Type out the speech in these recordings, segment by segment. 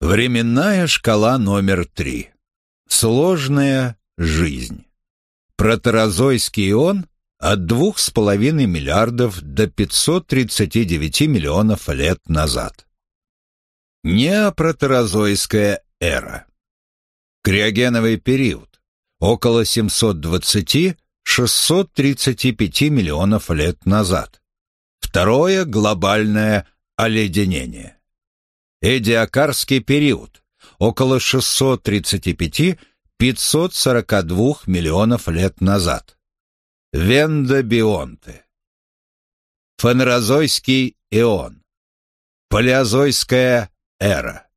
Временная шкала номер три. Сложная жизнь. Протерозойский ион от 2,5 миллиардов до 539 миллионов лет назад. Неопротерозойская эра. Криогеновый период. Около 720-635 миллионов лет назад. Второе глобальное оледенение. Эдиакарский период около 635-542 миллионов лет назад. Вендобионты. Фанерозойский ион. Палеозойская эра.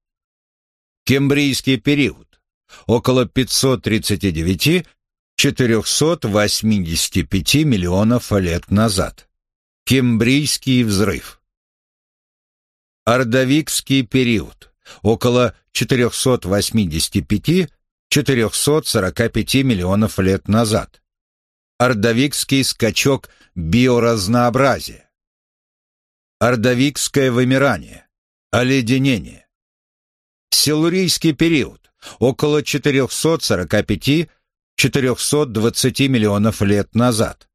Кембрийский период около 539-485 миллионов лет назад. Кембрийский взрыв. Ордовикский период, около 485-445 миллионов лет назад. Ордовикский скачок биоразнообразия. Ордовикское вымирание. Оледенение. Силурийский период, около 445-420 миллионов лет назад.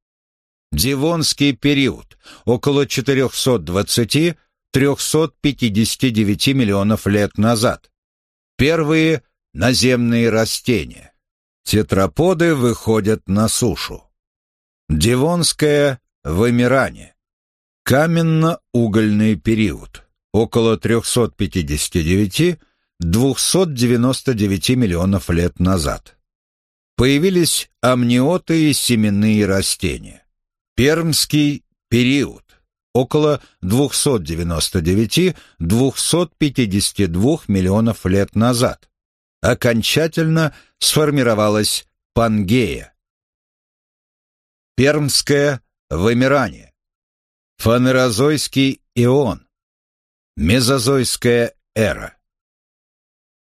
Дивонский период, около 420 359 миллионов лет назад. Первые наземные растения. Тетраподы выходят на сушу. Девонское вымирание. Каменно-угольный период. Около 359-299 миллионов лет назад. Появились амниоты и семенные растения. Пермский период около 299-252 миллионов лет назад. Окончательно сформировалась Пангея. Пермское вымирание. Фанерозойский ион. Мезозойская эра.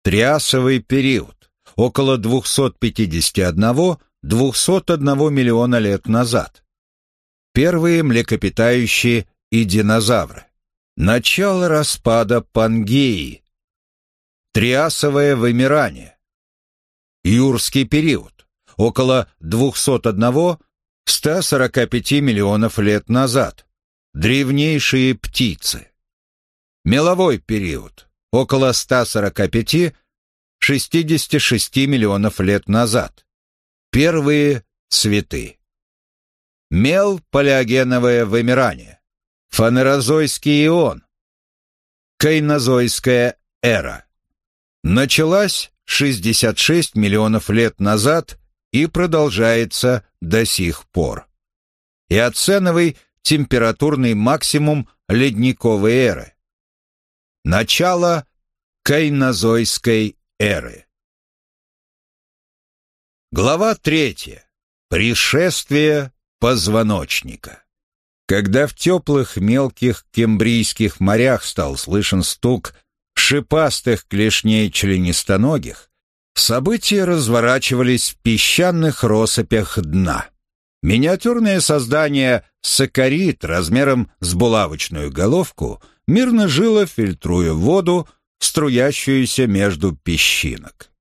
Триасовый период. Около 251-201 миллиона лет назад. Первые млекопитающие и динозавры. Начало распада Пангеи. Триасовое вымирание. Юрский период. Около 201-145 миллионов лет назад. Древнейшие птицы. Меловой период. Около 145-66 миллионов лет назад. Первые цветы. Мел палеогеновое вымирание. Фанерозойский ион. Кайнозойская эра. Началась 66 миллионов лет назад и продолжается до сих пор. Иоценовый температурный максимум ледниковой эры. Начало Кайнозойской эры. Глава третья. Пришествие позвоночника. Когда в теплых мелких кембрийских морях стал слышен стук шипастых клешней членистоногих, события разворачивались в песчаных россыпях дна. Миниатюрное создание сакарит размером с булавочную головку мирно жило, фильтруя воду, струящуюся между песчинок.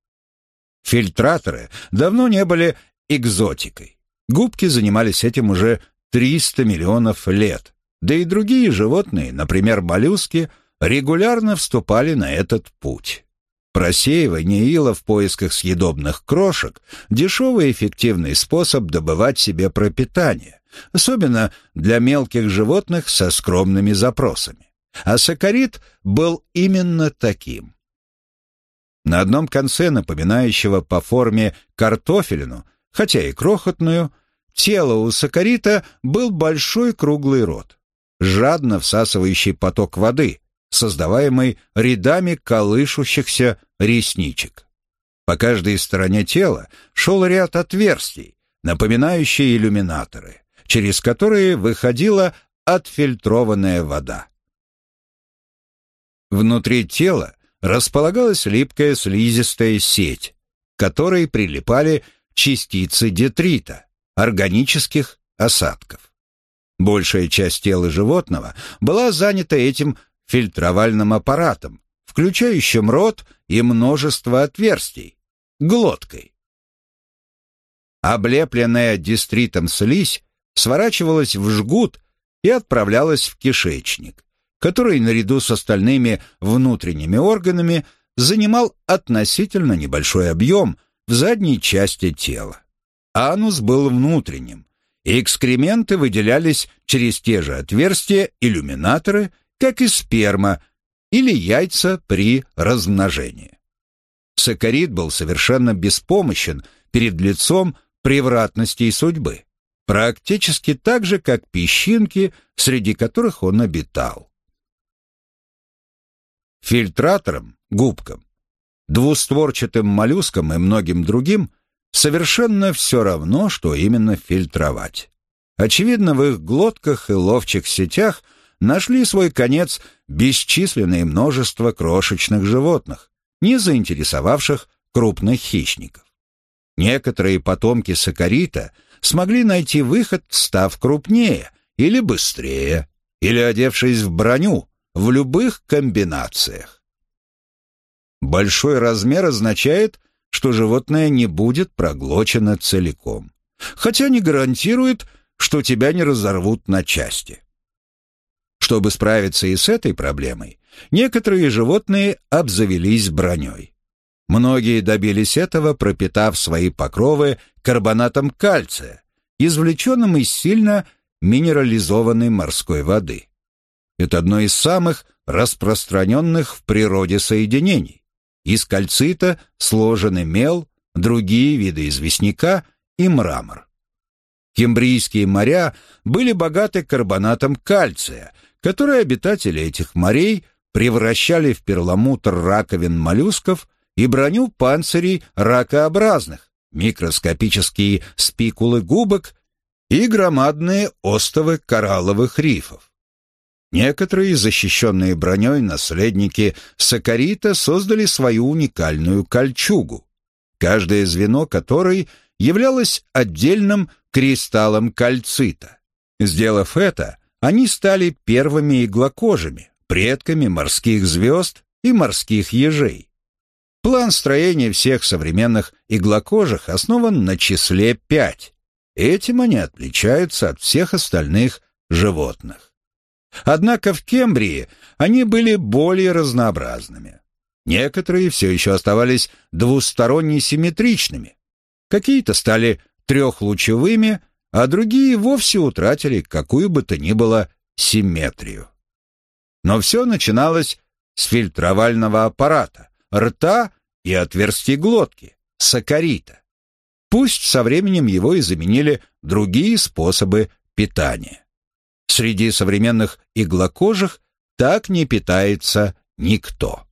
Фильтраторы давно не были экзотикой. Губки занимались этим уже 300 миллионов лет. Да и другие животные, например, моллюски, регулярно вступали на этот путь. Просеивание ила в поисках съедобных крошек – дешевый и эффективный способ добывать себе пропитание, особенно для мелких животных со скромными запросами. А сакарит был именно таким. На одном конце, напоминающего по форме картофелину, хотя и крохотную – Тело у сакарита был большой круглый рот, жадно всасывающий поток воды, создаваемый рядами колышущихся ресничек. По каждой стороне тела шел ряд отверстий, напоминающие иллюминаторы, через которые выходила отфильтрованная вода. Внутри тела располагалась липкая слизистая сеть, к которой прилипали частицы детрита, органических осадков. Большая часть тела животного была занята этим фильтровальным аппаратом, включающим рот и множество отверстий, глоткой. Облепленная дистритом слизь сворачивалась в жгут и отправлялась в кишечник, который наряду с остальными внутренними органами занимал относительно небольшой объем в задней части тела. Анус был внутренним, и экскременты выделялись через те же отверстия иллюминаторы, как и сперма или яйца при размножении. Сакарит был совершенно беспомощен перед лицом превратностей судьбы, практически так же, как песчинки, среди которых он обитал. Фильтратором, губкам, двустворчатым моллюскам и многим другим совершенно все равно, что именно фильтровать. Очевидно, в их глотках и ловчих сетях нашли свой конец бесчисленное множество крошечных животных, не заинтересовавших крупных хищников. Некоторые потомки сакарита смогли найти выход, став крупнее или быстрее, или одевшись в броню, в любых комбинациях. Большой размер означает, что животное не будет проглочено целиком, хотя не гарантирует, что тебя не разорвут на части. Чтобы справиться и с этой проблемой, некоторые животные обзавелись броней. Многие добились этого, пропитав свои покровы карбонатом кальция, извлеченным из сильно минерализованной морской воды. Это одно из самых распространенных в природе соединений. Из кальцита сложены мел, другие виды известняка и мрамор. Кембрийские моря были богаты карбонатом кальция, который обитатели этих морей превращали в перламутр раковин моллюсков и броню панцирей ракообразных, микроскопические спикулы губок и громадные остовы коралловых рифов. Некоторые, защищенные броней наследники Сакарита, создали свою уникальную кольчугу, каждое звено которой являлось отдельным кристаллом кальцита. Сделав это, они стали первыми иглокожими, предками морских звезд и морских ежей. План строения всех современных иглокожих основан на числе 5. Этим они отличаются от всех остальных животных. Однако в Кембрии они были более разнообразными. Некоторые все еще оставались двусторонне симметричными. Какие-то стали трехлучевыми, а другие вовсе утратили какую бы то ни было симметрию. Но все начиналось с фильтровального аппарата, рта и отверстий глотки, сакарита. Пусть со временем его и заменили другие способы питания. Среди современных иглокожих так не питается никто.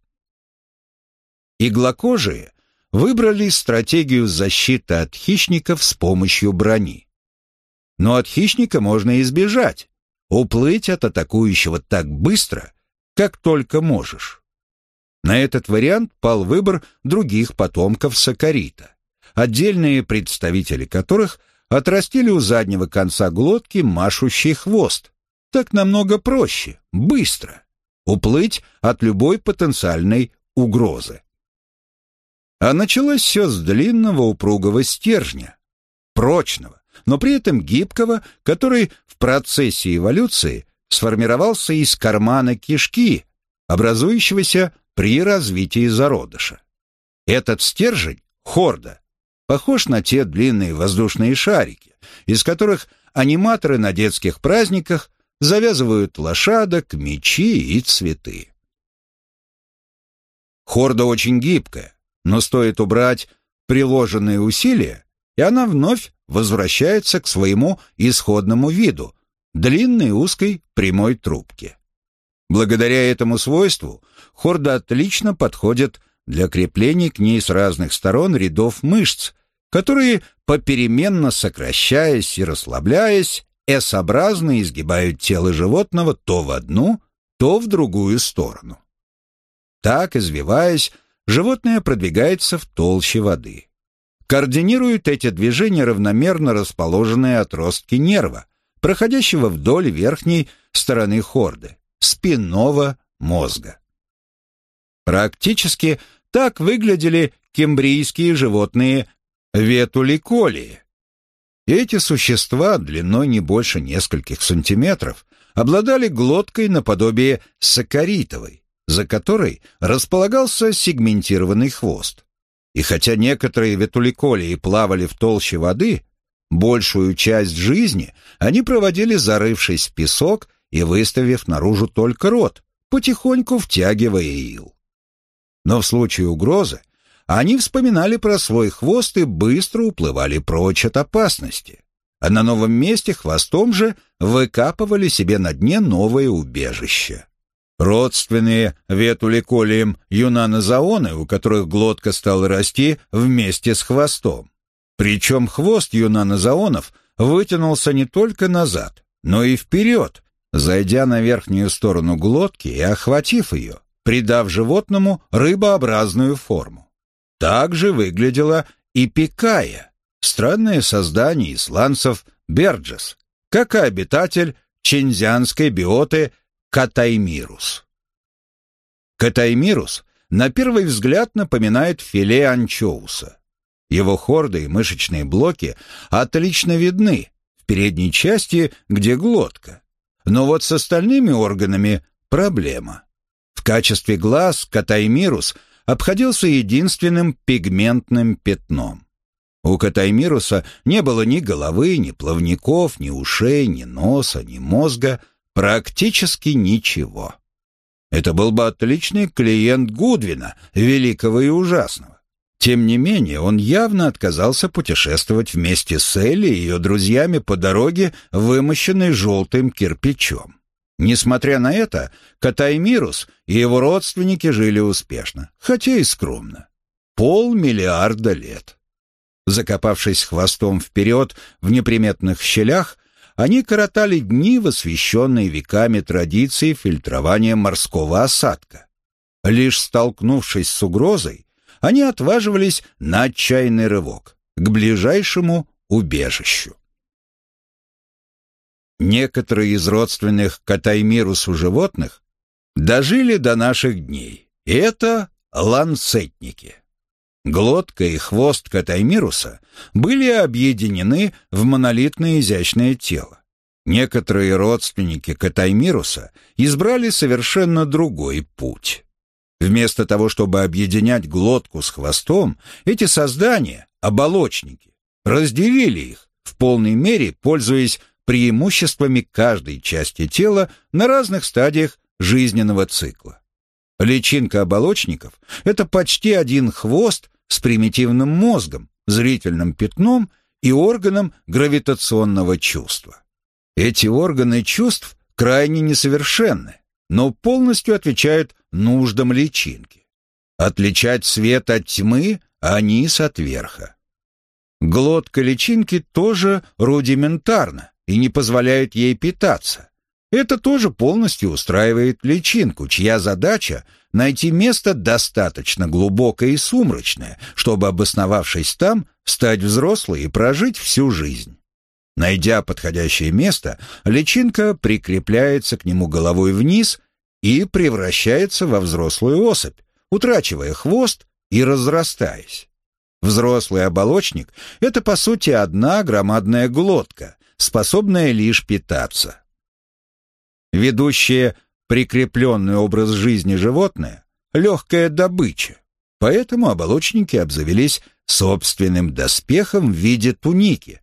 Иглокожие выбрали стратегию защиты от хищников с помощью брони. Но от хищника можно избежать, уплыть от атакующего так быстро, как только можешь. На этот вариант пал выбор других потомков Сакарита, отдельные представители которых отрастили у заднего конца глотки машущий хвост. Так намного проще, быстро, уплыть от любой потенциальной угрозы. А началось все с длинного упругого стержня, прочного, но при этом гибкого, который в процессе эволюции сформировался из кармана кишки, образующегося при развитии зародыша. Этот стержень, хорда, похож на те длинные воздушные шарики, из которых аниматоры на детских праздниках завязывают лошадок, мечи и цветы. Хорда очень гибкая, но стоит убрать приложенные усилия, и она вновь возвращается к своему исходному виду – длинной узкой прямой трубке. Благодаря этому свойству хорда отлично подходит для крепления к ней с разных сторон рядов мышц, которые, попеременно сокращаясь и расслабляясь, S-образно изгибают тело животного то в одну, то в другую сторону. Так, извиваясь, животное продвигается в толще воды. Координируют эти движения равномерно расположенные отростки нерва, проходящего вдоль верхней стороны хорды спинного мозга. Практически так выглядели кембрийские животные ветуликолии. Эти существа длиной не больше нескольких сантиметров обладали глоткой наподобие сакаритовой, за которой располагался сегментированный хвост. И хотя некоторые ветуликолии плавали в толще воды, большую часть жизни они проводили, зарывшись в песок и выставив наружу только рот, потихоньку втягивая ил. Но в случае угрозы они вспоминали про свой хвост и быстро уплывали прочь от опасности. А на новом месте хвостом же выкапывали себе на дне новое убежище. Родственные ветуликолием юнанозаоны, у которых глотка стала расти вместе с хвостом. Причем хвост юнанозаонов вытянулся не только назад, но и вперед, зайдя на верхнюю сторону глотки и охватив ее, придав животному рыбообразную форму. Так же выглядела и пикая, странное создание исландцев Берджес, как и обитатель чензианской биоты Катаймирус. Катаймирус на первый взгляд напоминает филе анчоуса. Его хорды и мышечные блоки отлично видны в передней части, где глотка. Но вот с остальными органами проблема. Качестве глаз Катаймирус обходился единственным пигментным пятном. У Катаймируса не было ни головы, ни плавников, ни ушей, ни носа, ни мозга, практически ничего. Это был бы отличный клиент Гудвина, великого и ужасного. Тем не менее, он явно отказался путешествовать вместе с Элли и ее друзьями по дороге, вымощенной желтым кирпичом. Несмотря на это, Катаймирус и его родственники жили успешно, хотя и скромно. Полмиллиарда лет. Закопавшись хвостом вперед в неприметных щелях, они коротали дни в веками традиции фильтрования морского осадка. Лишь столкнувшись с угрозой, они отваживались на отчаянный рывок к ближайшему убежищу. Некоторые из родственных Катаймирусу животных дожили до наших дней. Это ланцетники. Глотка и хвост Катаймируса были объединены в монолитное изящное тело. Некоторые родственники Катаймируса избрали совершенно другой путь. Вместо того, чтобы объединять глотку с хвостом, эти создания, оболочники, разделили их, в полной мере пользуясь преимуществами каждой части тела на разных стадиях жизненного цикла. Личинка оболочников – это почти один хвост с примитивным мозгом, зрительным пятном и органом гравитационного чувства. Эти органы чувств крайне несовершенны, но полностью отвечают нуждам личинки. Отличать свет от тьмы, а низ от верха. Глотка личинки тоже рудиментарна, и не позволяют ей питаться. Это тоже полностью устраивает личинку, чья задача — найти место достаточно глубокое и сумрачное, чтобы, обосновавшись там, стать взрослой и прожить всю жизнь. Найдя подходящее место, личинка прикрепляется к нему головой вниз и превращается во взрослую особь, утрачивая хвост и разрастаясь. Взрослый оболочник — это, по сути, одна громадная глотка, способное лишь питаться. Ведущее прикрепленный образ жизни животное — легкая добыча, поэтому оболочники обзавелись собственным доспехом в виде туники.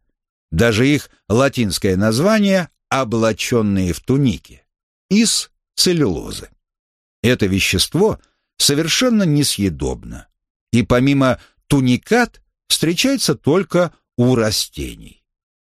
Даже их латинское название — облаченные в туники, из целлюлозы. Это вещество совершенно несъедобно, и помимо туникат встречается только у растений.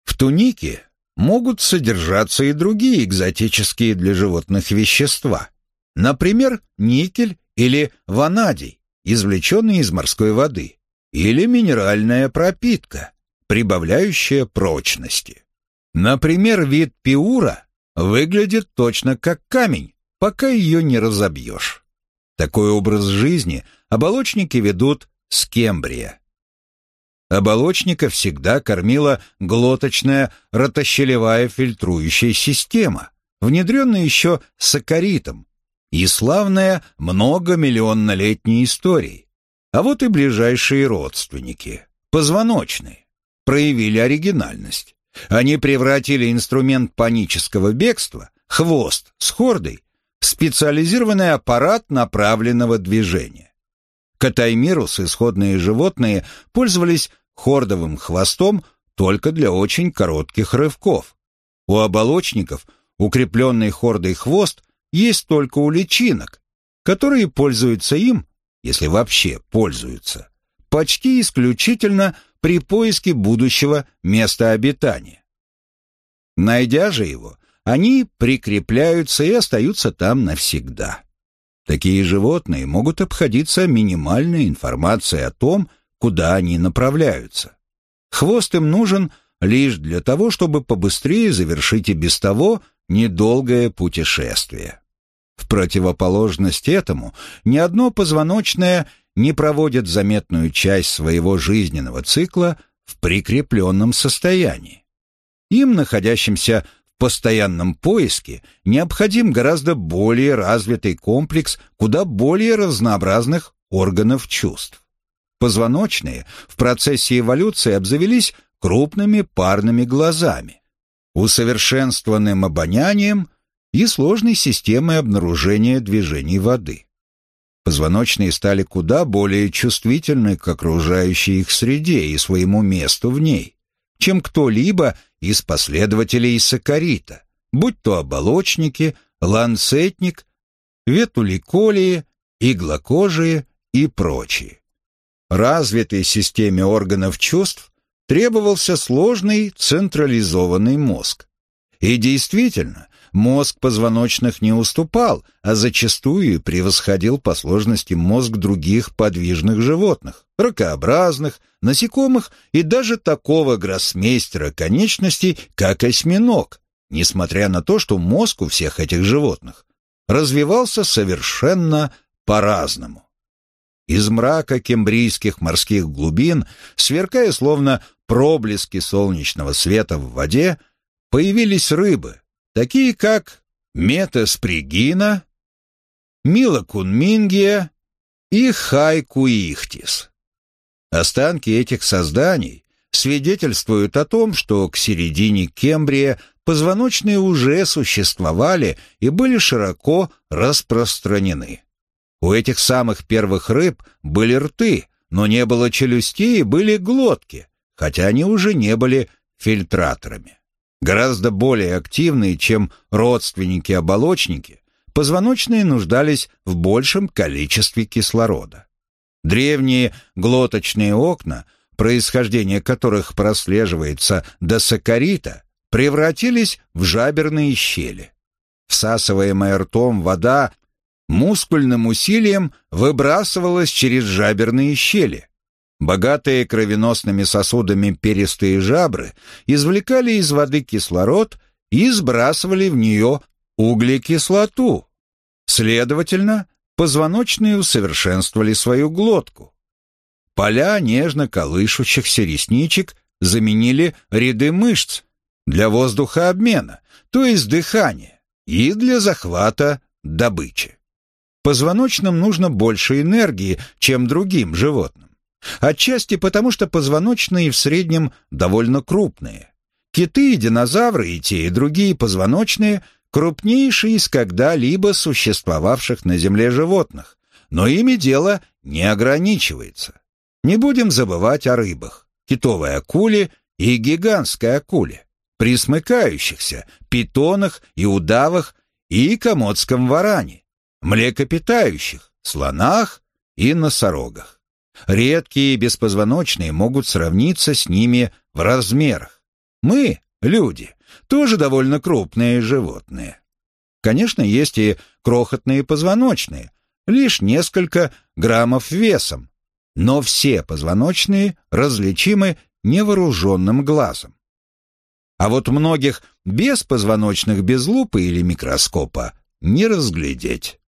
В тунике могут содержаться и другие экзотические для животных вещества. Например, никель или ванадий, извлеченные из морской воды, или минеральная пропитка, прибавляющая прочности. Например, вид пиура выглядит точно как камень, пока ее не разобьешь. Такой образ жизни оболочники ведут с Кембрия. Оболочника всегда кормила глоточная ротощелевая фильтрующая система, внедренная еще сакаритом, и славная многомиллионнолетней историей. А вот и ближайшие родственники, позвоночные, проявили оригинальность. Они превратили инструмент панического бегства, хвост с хордой, в специализированный аппарат направленного движения. Катаймирус, исходные животные, пользовались хордовым хвостом только для очень коротких рывков. У оболочников укрепленный хордой хвост есть только у личинок, которые пользуются им, если вообще пользуются, почти исключительно при поиске будущего места обитания. Найдя же его, они прикрепляются и остаются там навсегда. Такие животные могут обходиться минимальной информацией о том, куда они направляются. Хвост им нужен лишь для того, чтобы побыстрее завершить и без того недолгое путешествие. В противоположность этому, ни одно позвоночное не проводит заметную часть своего жизненного цикла в прикрепленном состоянии. Им, находящимся постоянном поиске, необходим гораздо более развитый комплекс куда более разнообразных органов чувств. Позвоночные в процессе эволюции обзавелись крупными парными глазами, усовершенствованным обонянием и сложной системой обнаружения движений воды. Позвоночные стали куда более чувствительны к окружающей их среде и своему месту в ней, чем кто-либо из последователей сакарита, будь то оболочники, ланцетник, ветуликолии, иглокожие и прочие. Развитой системе органов чувств требовался сложный централизованный мозг. И действительно, мозг позвоночных не уступал, а зачастую превосходил по сложности мозг других подвижных животных, ракообразных, насекомых и даже такого гроссмейстера конечностей, как осьминог, несмотря на то, что мозг у всех этих животных развивался совершенно по-разному. Из мрака кембрийских морских глубин, сверкая словно проблески солнечного света в воде, появились рыбы, такие как метаспригина, милокунмингия и хайкуихтис. Останки этих созданий свидетельствуют о том, что к середине Кембрия позвоночные уже существовали и были широко распространены. У этих самых первых рыб были рты, но не было челюстей и были глотки, хотя они уже не были фильтраторами. Гораздо более активные, чем родственники-оболочники, позвоночные нуждались в большем количестве кислорода. Древние глоточные окна, происхождение которых прослеживается до сакарита, превратились в жаберные щели. Всасываемая ртом вода мускульным усилием выбрасывалась через жаберные щели. Богатые кровеносными сосудами перистые жабры извлекали из воды кислород и сбрасывали в нее углекислоту. Следовательно, позвоночные усовершенствовали свою глотку. Поля нежно колышущихся ресничек заменили ряды мышц для воздухообмена, то есть дыхания, и для захвата добычи. Позвоночным нужно больше энергии, чем другим животным. Отчасти потому, что позвоночные в среднем довольно крупные. Киты и динозавры, и те, и другие позвоночные, крупнейшие из когда-либо существовавших на Земле животных. Но ими дело не ограничивается. Не будем забывать о рыбах, китовой акуле и гигантской акуле, присмыкающихся, питонах и удавах и комодском варане, млекопитающих, слонах и носорогах. Редкие беспозвоночные могут сравниться с ними в размерах. Мы, люди, тоже довольно крупные животные. Конечно, есть и крохотные позвоночные, лишь несколько граммов весом, но все позвоночные различимы невооруженным глазом. А вот многих беспозвоночных без лупы или микроскопа не разглядеть.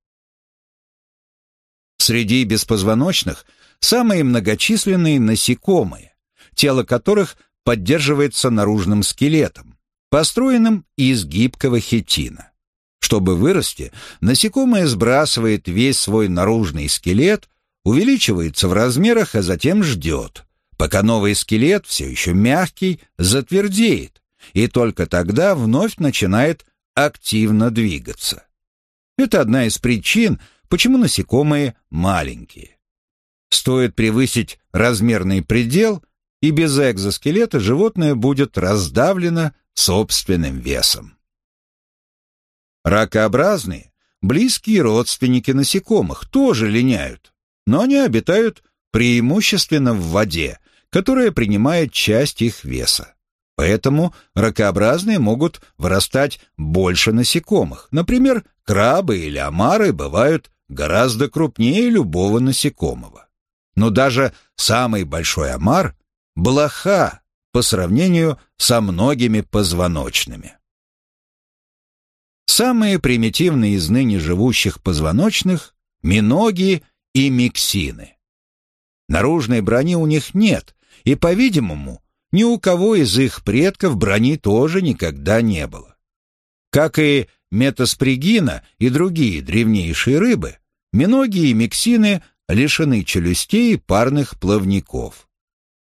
Среди беспозвоночных самые многочисленные насекомые, тело которых поддерживается наружным скелетом, построенным из гибкого хитина. Чтобы вырасти, насекомое сбрасывает весь свой наружный скелет, увеличивается в размерах, а затем ждет, пока новый скелет, все еще мягкий, затвердеет, и только тогда вновь начинает активно двигаться. Это одна из причин, почему насекомые маленькие. Стоит превысить размерный предел, и без экзоскелета животное будет раздавлено собственным весом. Ракообразные, близкие родственники насекомых, тоже линяют, но они обитают преимущественно в воде, которая принимает часть их веса. Поэтому ракообразные могут вырастать больше насекомых. Например, крабы или омары бывают гораздо крупнее любого насекомого. Но даже самый большой омар – блоха по сравнению со многими позвоночными. Самые примитивные из ныне живущих позвоночных – миноги и миксины. Наружной брони у них нет, и, по-видимому, ни у кого из их предков брони тоже никогда не было. Как и метаспригина и другие древнейшие рыбы, миноги и миксины лишены челюстей и парных плавников.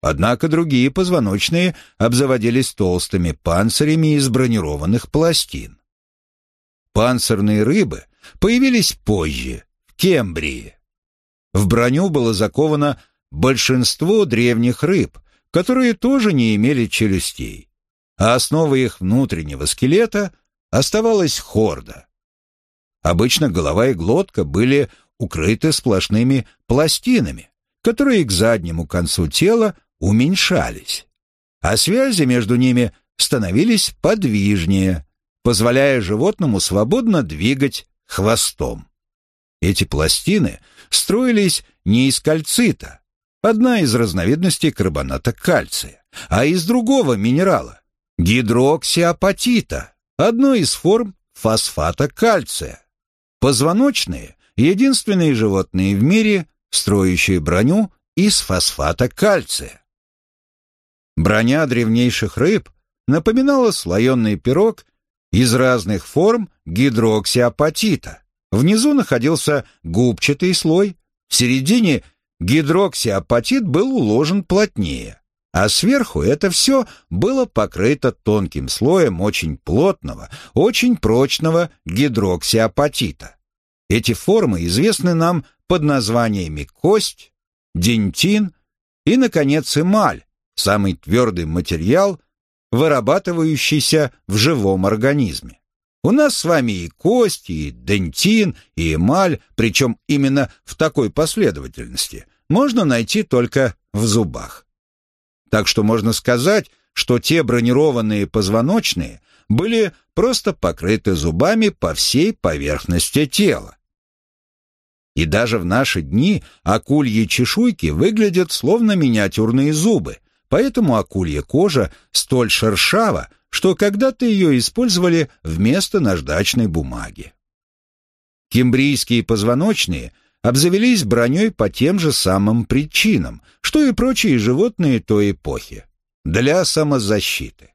Однако другие позвоночные обзаводились толстыми панцирями из бронированных пластин. Панцирные рыбы появились позже, в Кембрии. В броню было заковано большинство древних рыб, которые тоже не имели челюстей, а основой их внутреннего скелета оставалась хорда. Обычно голова и глотка были укрыты сплошными пластинами, которые к заднему концу тела уменьшались, а связи между ними становились подвижнее, позволяя животному свободно двигать хвостом. Эти пластины строились не из кальцита, одна из разновидностей карбоната кальция, а из другого минерала – гидроксиапатита, одной из форм фосфата кальция. Позвоночные – единственные животные в мире, строящие броню из фосфата кальция. Броня древнейших рыб напоминала слоеный пирог из разных форм гидроксиапатита. Внизу находился губчатый слой, в середине гидроксиапатит был уложен плотнее, а сверху это все было покрыто тонким слоем очень плотного, очень прочного гидроксиапатита. Эти формы известны нам под названиями кость, дентин и, наконец, эмаль, самый твердый материал, вырабатывающийся в живом организме. У нас с вами и кость, и дентин, и эмаль, причем именно в такой последовательности, можно найти только в зубах. Так что можно сказать, что те бронированные позвоночные были просто покрыты зубами по всей поверхности тела. И даже в наши дни акульи чешуйки выглядят словно миниатюрные зубы, поэтому акулья кожа столь шершава, что когда-то ее использовали вместо наждачной бумаги. Кембрийские позвоночные обзавелись броней по тем же самым причинам, что и прочие животные той эпохи, для самозащиты.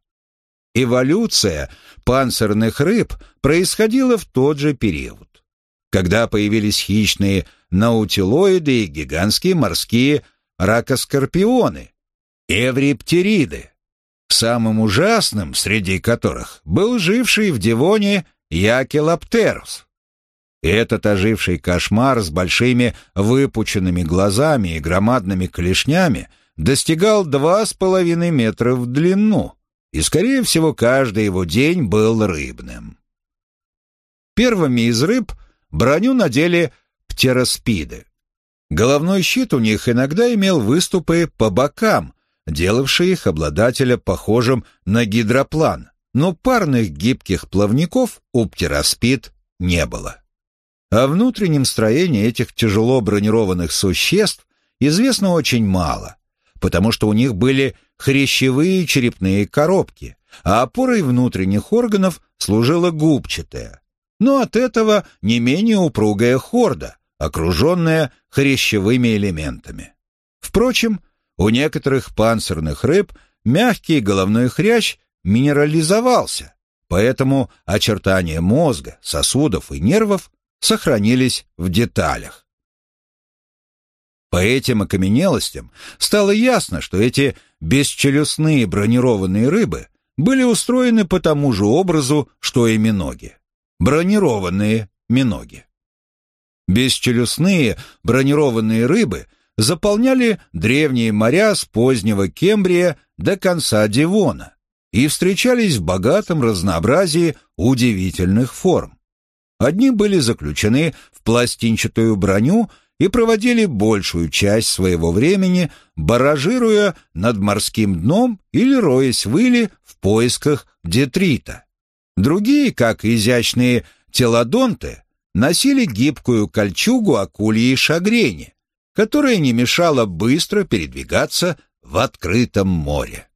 Эволюция панцирных рыб происходила в тот же период, когда появились хищные наутилоиды и гигантские морские ракоскорпионы, эвриптериды, самым ужасным среди которых был живший в Девоне Якелоптерус, этот оживший кошмар с большими выпученными глазами и громадными клешнями достигал два с половиной метра в длину, и, скорее всего, каждый его день был рыбным. Первыми из рыб броню надели птероспиды. Головной щит у них иногда имел выступы по бокам, делавшие их обладателя похожим на гидроплан, но парных гибких плавников у птероспид не было. О внутреннем строении этих тяжело бронированных существ известно очень мало, потому что у них были хрящевые черепные коробки, а опорой внутренних органов служила губчатая, но от этого не менее упругая хорда, окруженная хрящевыми элементами. Впрочем, у некоторых панцирных рыб мягкий головной хрящ минерализовался, поэтому очертания мозга, сосудов и нервов сохранились в деталях. По этим окаменелостям стало ясно, что эти бесчелюстные бронированные рыбы были устроены по тому же образу, что и миноги. Бронированные миноги. Бесчелюстные бронированные рыбы заполняли древние моря с позднего Кембрия до конца Девона и встречались в богатом разнообразии удивительных форм. Одни были заключены в пластинчатую броню и проводили большую часть своего времени, баражируя над морским дном или роясь в иле в поисках детрита. Другие, как изящные телодонты, носили гибкую кольчугу акульи шагрени, которая не мешала быстро передвигаться в открытом море.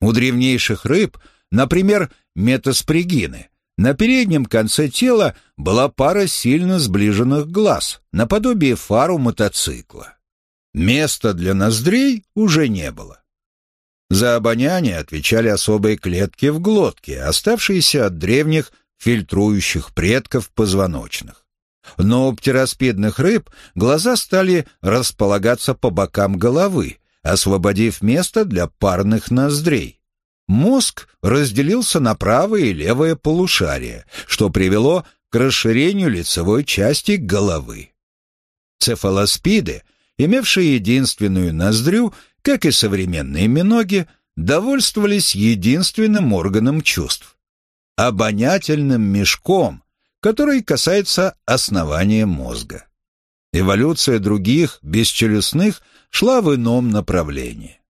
У древнейших рыб, например, метаспригины, на переднем конце тела была пара сильно сближенных глаз, наподобие фару мотоцикла. Места для ноздрей уже не было. За обоняние отвечали особые клетки в глотке, оставшиеся от древних фильтрующих предков позвоночных. Но у птероспидных рыб глаза стали располагаться по бокам головы, освободив место для парных ноздрей. Мозг разделился на правое и левое полушария, что привело к расширению лицевой части головы. Цефалоспиды, имевшие единственную ноздрю, как и современные миноги, довольствовались единственным органом чувств — обонятельным мешком, который касается основания мозга. Эволюция других бесчелюстных шла в ином направлении.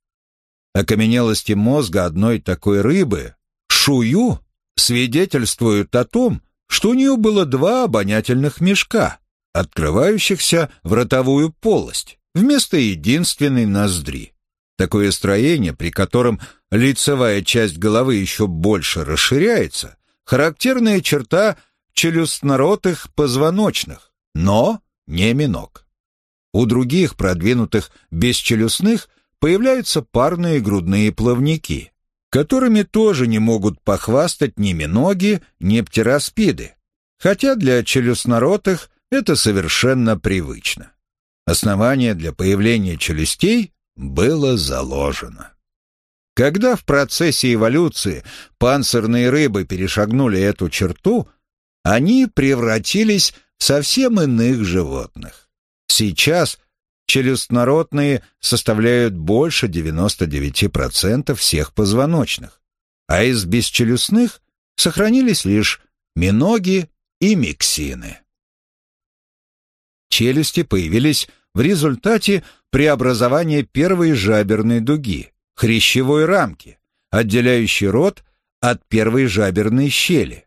Окаменелости мозга одной такой рыбы, шую, свидетельствуют о том, что у нее было два обонятельных мешка, открывающихся в ротовую полость, вместо единственной ноздри. Такое строение, при котором лицевая часть головы еще больше расширяется, характерная черта челюстноротых позвоночных, но не миног. У других продвинутых бесчелюстных – появляются парные грудные плавники, которыми тоже не могут похвастать ни миноги, ни птероспиды, хотя для челюстноротых это совершенно привычно. Основание для появления челюстей было заложено. Когда в процессе эволюции панцирные рыбы перешагнули эту черту, они превратились в совсем иных животных. Сейчас челюстнородные составляют больше 99% всех позвоночных, а из бесчелюстных сохранились лишь миноги и миксины. Челюсти появились в результате преобразования первой жаберной дуги, хрящевой рамки, отделяющей рот от первой жаберной щели,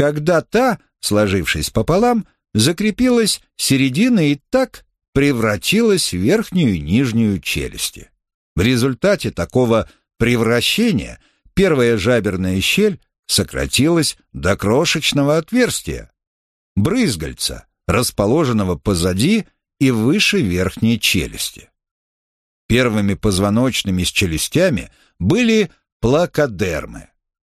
когда та, сложившись пополам, закрепилась серединой и так превратилась в верхнюю и нижнюю челюсти. В результате такого превращения первая жаберная щель сократилась до крошечного отверстия, брызгальца, расположенного позади и выше верхней челюсти. Первыми позвоночными с челюстями были плакодермы.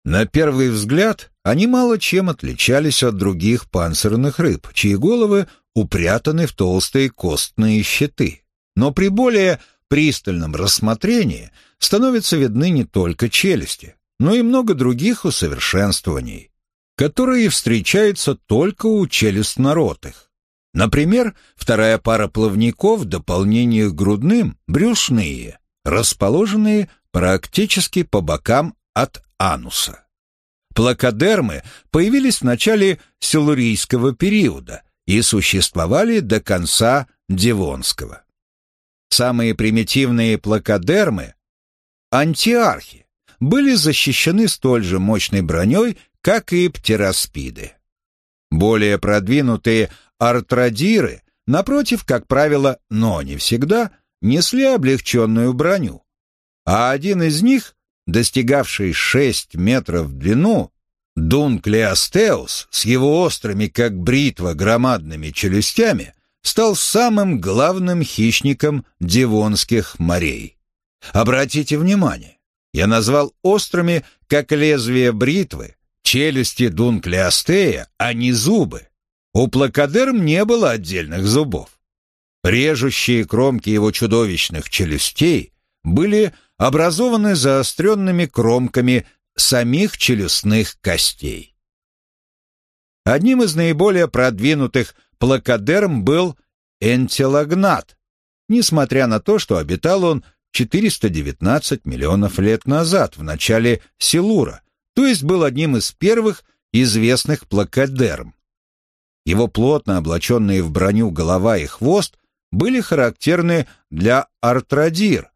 На первый взгляд они мало чем отличались от других панцирных рыб, чьи головы упрятаны в толстые костные щиты. Но при более пристальном рассмотрении становятся видны не только челюсти, но и много других усовершенствований, которые встречаются только у челюстноротых. Например, вторая пара плавников в дополнение к грудным – брюшные, расположенные практически по бокам от ануса. Плакодермы появились в начале силурийского периода и существовали до конца Девонского. Самые примитивные плакодермы, антиархи, были защищены столь же мощной броней, как и птероспиды. Более продвинутые артродиры, напротив, как правило, но не всегда, несли облегченную броню, а один из них, достигавший 6 метров в длину, Дун Клеостеус с его острыми, как бритва, громадными челюстями стал самым главным хищником Дивонских морей. Обратите внимание, я назвал острыми, как лезвие бритвы, челюсти Дунклеостея, а не зубы. У плакодерм не было отдельных зубов. Режущие кромки его чудовищных челюстей были образованы заостренными кромками самих челюстных костей. Одним из наиболее продвинутых плакодерм был энтилогнат, несмотря на то, что обитал он 419 миллионов лет назад, в начале Силура, то есть был одним из первых известных плакодерм. Его плотно облаченные в броню голова и хвост были характерны для артродир,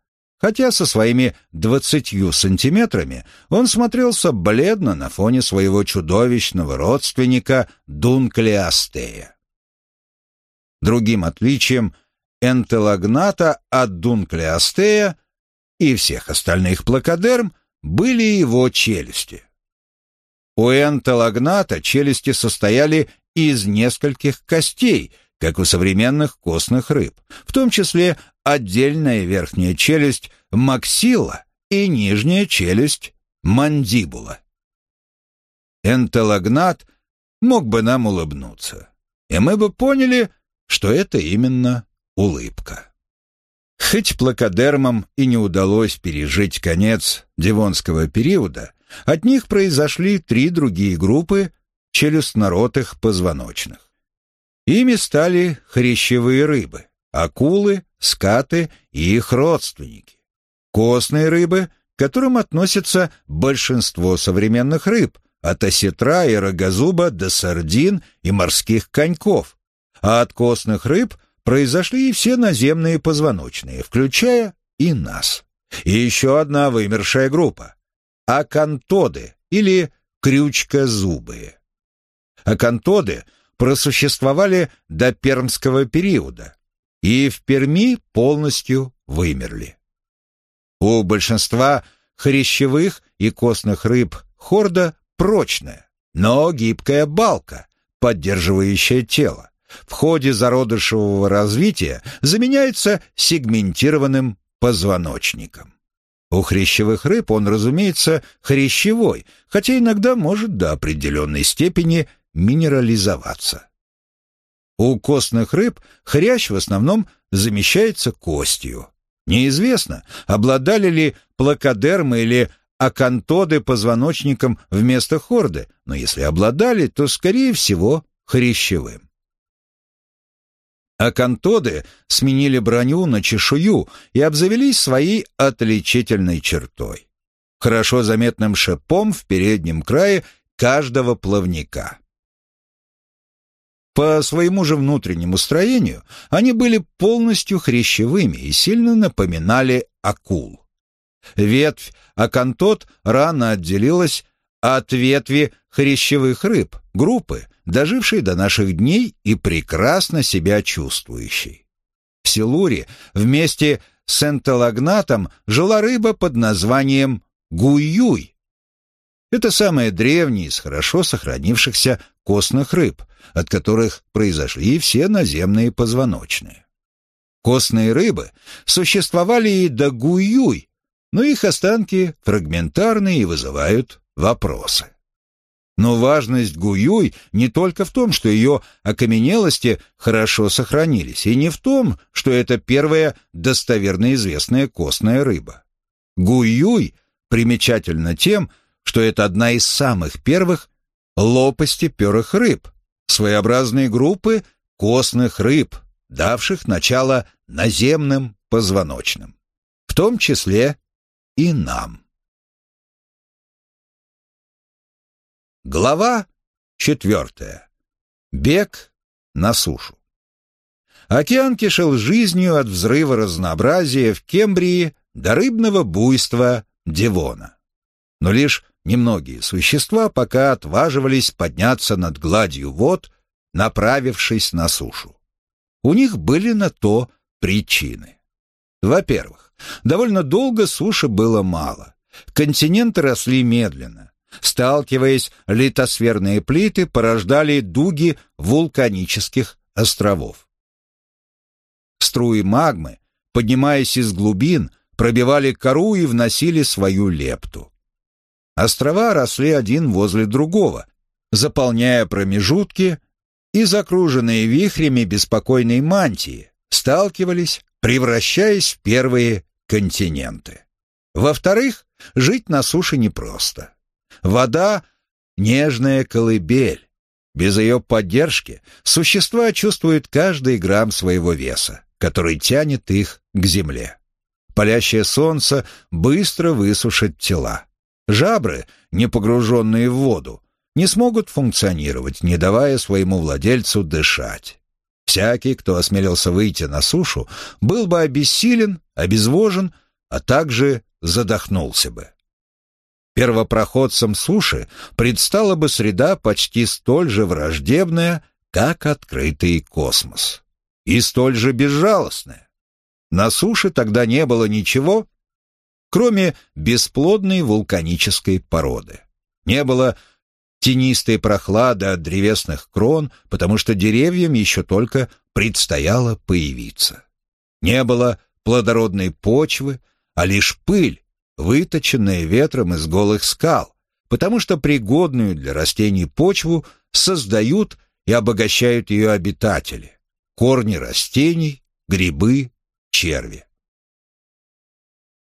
хотя со своими двадцатью сантиметрами он смотрелся бледно на фоне своего чудовищного родственника Дунклеостея. Другим отличием энтелогната от Дунклеостея и всех остальных плакодерм были его челюсти. У энтелогната челюсти состояли из нескольких костей, как у современных костных рыб, в том числе отдельная верхняя челюсть максилла и нижняя челюсть мандибула. Энтелогнат мог бы нам улыбнуться, и мы бы поняли, что это именно улыбка. Хоть плакодермам и не удалось пережить конец Девонского периода, от них произошли три другие группы челюстноротых позвоночных. Ими стали хрящевые рыбы, акулы, скаты и их родственники. Костные рыбы, к которым относятся большинство современных рыб, от осетра и рогозуба до сардин и морских коньков, а от костных рыб произошли и все наземные позвоночные, включая и нас. И еще одна вымершая группа — акантоды или крючкозубые. Акантоды просуществовали до пермского периода и в Перми полностью вымерли. У большинства хрящевых и костных рыб хорда прочная, но гибкая балка, поддерживающая тело в ходе зародышевого развития заменяется сегментированным позвоночником. У хрящевых рыб он, разумеется, хрящевой, хотя иногда может до определенной степени минерализоваться. У костных рыб хрящ в основном замещается костью. Неизвестно, обладали ли плакодермы или акантоды позвоночником вместо хорды, но если обладали, то, скорее всего, хрящевым. Акантоды сменили броню на чешую и обзавелись своей отличительной чертой. Хорошо заметным шипом в переднем крае каждого плавника. По своему же внутреннему строению они были полностью хрящевыми и сильно напоминали акул. Ветвь акантот рано отделилась от ветви хрящевых рыб, группы, дожившей до наших дней и прекрасно себя чувствующей. В Силуре вместе с энтологнатом жила рыба под названием гуюй. Это самая древняя из хорошо сохранившихся костных рыб, от которых произошли все наземные позвоночные. Костные рыбы существовали и до гуюй, но их останки фрагментарны и вызывают вопросы. Но важность Гуюй не только в том, что ее окаменелости хорошо сохранились, и не в том, что это первая достоверно известная костная рыба. Гуюй примечательна тем, что это одна из самых первых лопастеперых рыб, своеобразной группы костных рыб, давших начало наземным позвоночным, в том числе и нам. Глава четвертая. Бег на сушу. Океан кишел жизнью от взрыва разнообразия в Кембрии до рыбного буйства Девона. Но лишь немногие существа пока отваживались подняться над гладью вод, направившись на сушу. У них были на то причины. Во-первых, довольно долго суши было мало. Континенты росли медленно. Сталкиваясь, литосферные плиты порождали дуги вулканических островов. Струи магмы, поднимаясь из глубин, пробивали кору и вносили свою лепту. Острова росли один возле другого, заполняя промежутки и закруженные вихрями беспокойной мантии, сталкивались, превращаясь в первые континенты. Во-вторых, жить на суше непросто. Вода — нежная колыбель. Без ее поддержки существа чувствуют каждый грамм своего веса, который тянет их к земле. Палящее солнце быстро высушит тела. Жабры, не погруженные в воду, не смогут функционировать, не давая своему владельцу дышать. Всякий, кто осмелился выйти на сушу, был бы обессилен, обезвожен, а также задохнулся бы. Первопроходцам суши предстала бы среда почти столь же враждебная, как открытый космос, и столь же безжалостная. На суше тогда не было ничего, кроме бесплодной вулканической породы. Не было тенистой прохлады от древесных крон, потому что деревьям еще только предстояло появиться. Не было плодородной почвы, а лишь пыль, выточенная ветром из голых скал, потому что пригодную для растений почву создают и обогащают ее обитатели – корни растений, грибы, черви.